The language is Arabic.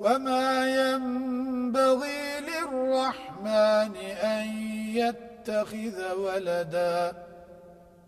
وما ينبغي للرحمن أن يتخذ ولداً